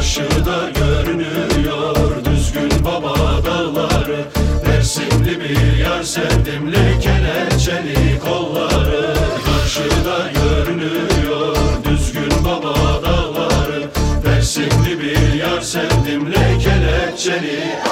Karşıda görünüyor. Düzgün baba dağları Dersimli bir yar sevdim lekelençeli kolları. Karşıda görünüyor. Düzgün baba dağları Dersimli bir yar sevdim lekelençeli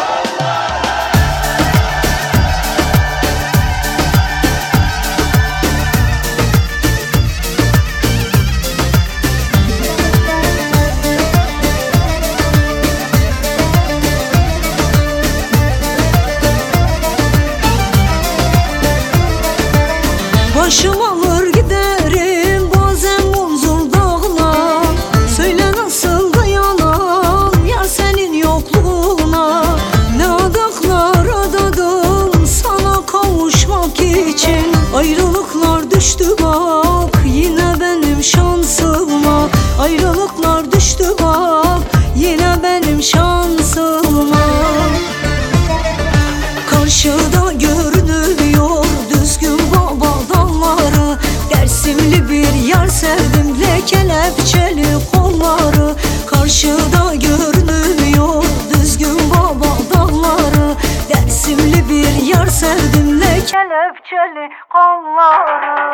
Başım alır giderim bazen bozul dağlar. Söyle nasıl dayanam ya senin yokluğuna. Ne adaklar adadım sana kavuşmak için. Ayrılıklar düştü bak sevdim lekelepçeli kolları Karşıda görünüyor düzgün baba dalları Dersimli bir yar sevdim lekelepçeli kolları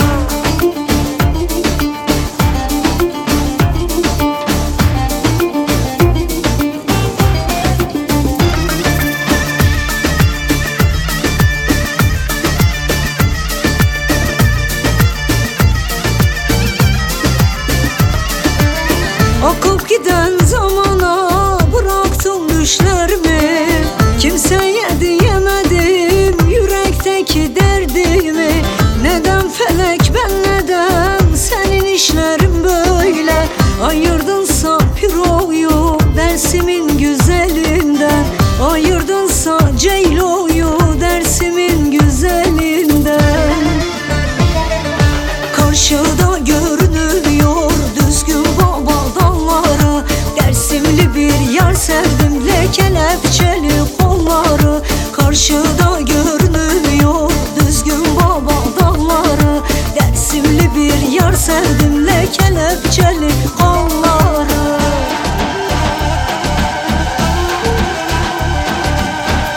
Karşıda görünüyor. Düzgün baba dalları Dersimli bir yar sevdim. Lekelepçeli kolları Karşıda görünüyor. Düzgün baba dalları Dersimli bir yar sevdim. Lekelepçeli kolları